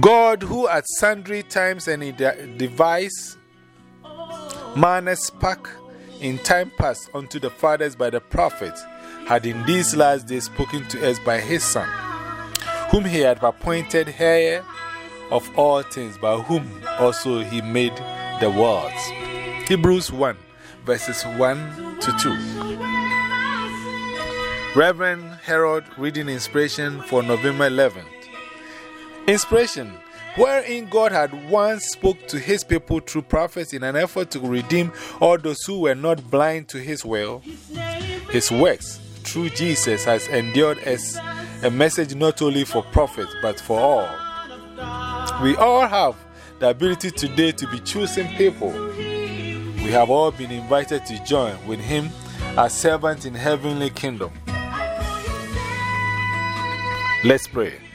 God, who at sundry times and in de device manners spake in time past unto the fathers by the prophets, had in these last days spoken to us by his Son, whom he had appointed heir of all things, by whom also he made the worlds. Hebrews 1, verses 1 to 2. Reverend Harold reading inspiration for November 11th. Inspiration, wherein God had once spoke to his people through prophets in an effort to redeem all those who were not blind to his will. His works through Jesus has endured as a message not only for prophets but for all. We all have the ability today to be choosing people. We have all been invited to join with him as servants in heavenly kingdom. Let's pray.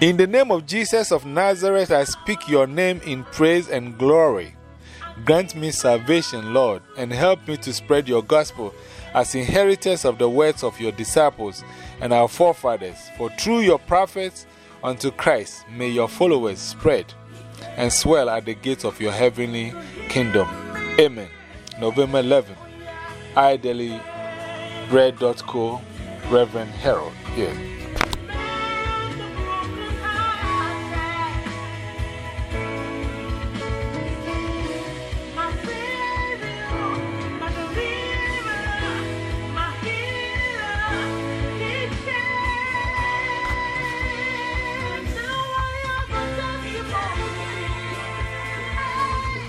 In the name of Jesus of Nazareth, I speak your name in praise and glory. Grant me salvation, Lord, and help me to spread your gospel as inheritors of the words of your disciples and our forefathers. For through your prophets unto Christ may your followers spread and swell at the gates of your heavenly kingdom. Amen. November 11. iDailyBread.co, Reverend Harold. Here.